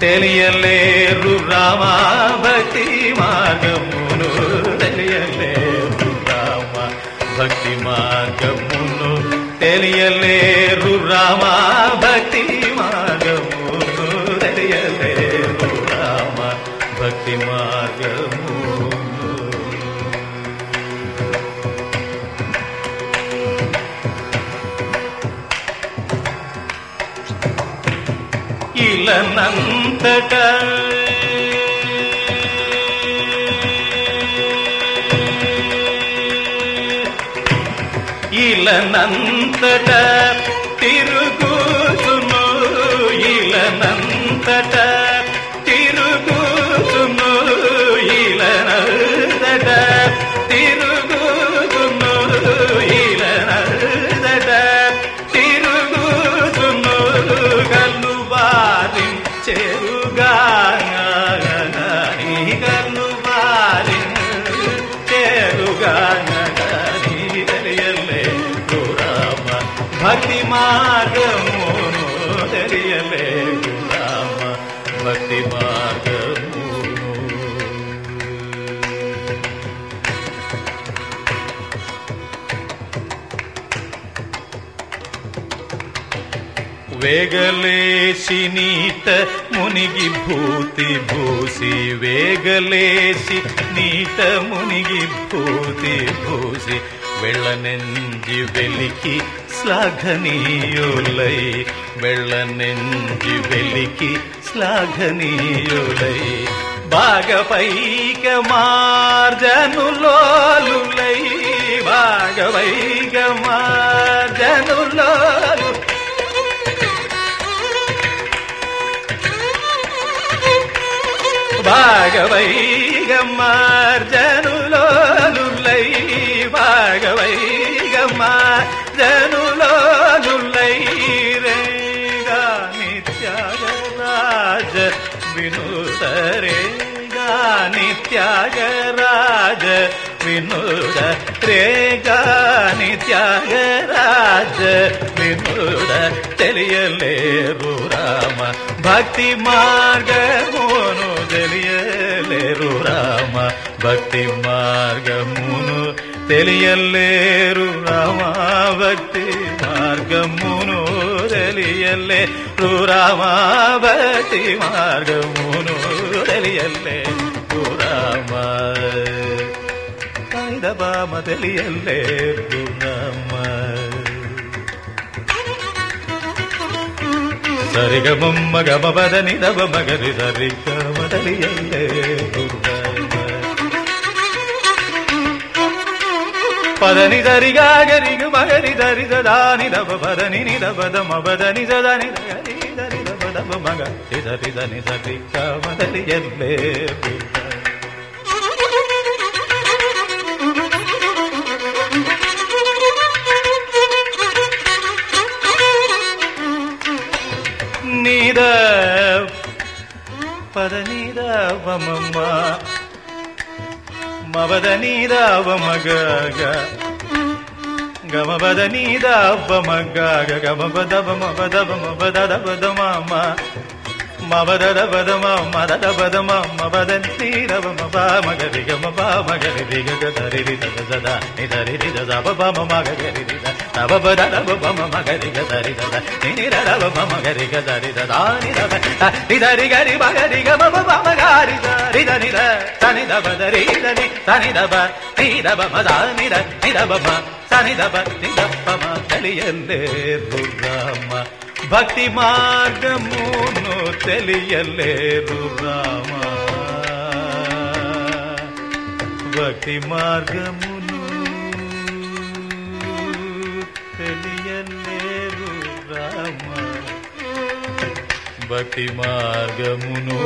తెలియలేరు రామాభక్తి మార్గమును. తెలియలేరు రామ భక్తి మార్గమును. తెలియలేరు రామా భక్తి మార్గమును. తెలియలేరు రామ భక్తి మార్గ నంతట ఇలనంతట. భక్తి మార్గమును తెలియలే రామ భక్తి మార్గము. వేగలేసి నీట మునిగి భూతి భూసి వేగలేసి నీట మునిగి భూతి భూసి వెళ్ళనెంజి వెలికి శ్లాఘనీయులై వెళ్ళనెంజి వెలికి శ్లాఘనీయులై. భాగపైక మార్జనులోలులై భాగపైక మార్జనులో భాగవైగమ్మార్జనులోలుల్లై భాగవైగమ్మార్జనులోలుల్లై రేగా నిత్యాగరాజ వినూత రేగా నిత్యాగరాజ వినూత రేగా నిత్యాగరాజ వినూత తెలియలేరు రామ భక్తి మార్గము భక్తి మార్గమును తెలియలేరు. రామ భక్తి మార్గమును తెలియలేరు. రామ భక్తి మార్గమును తెలియలేరు. రామ బామ తెలియలేరు. రామ సరిగ బొమ్మ గమ పదని దవ మగరి సరిగ మదలియల్లే పదని దరిగా గరిగ మగరి దరి దాని దబ పదని ని దబ దమ పదని దని దరి దరి దవ దవ మగ సరి దని సరిగ కమదరి ఎల్లే నీద పద నీద మమ్మ గమ పద వమ పద వమ పద పద మమ మవద పద మమ దద పద మమ పద నీద వమ పా మగరి గమ పా మగరి దిగ గదరి రి దద దద నిదరి రి దద ప మమ మగరి రి దద తవ పద దవ మమ మగరి గదరి దద నిని రవ మమ గరి గదరి దద ని దవ నిదరి గరి మగరి గమ ప మగరి దరి దని ద. తని దవ దరి దని తని దవ ని దవ మద ని ద ని దవ మ తని దవ ని దవ మ తెలియలే రామ భక్తి మార్గమును తెలియలేరు రామ భక్తి మార్గమును తెలియలేరు రామ భక్తి మార్గమును